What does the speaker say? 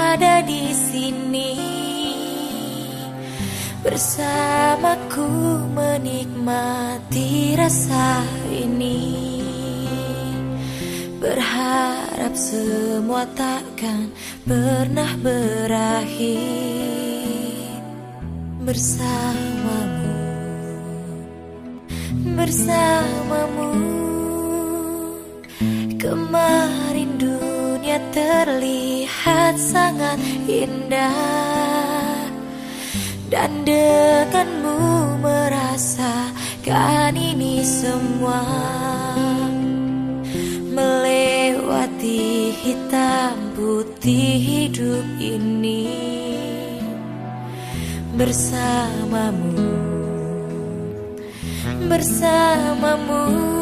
ada di sini. Bersamaku menikmati rasa ini. Berharap semua takkan pernah berakhir. Bersamamu. Bersamamu. Kemarin terlihat sangat indah. Dan denganmu merasakan ini semua. Melewati hitam putih hidup ini. Bersamamu. Bersamamu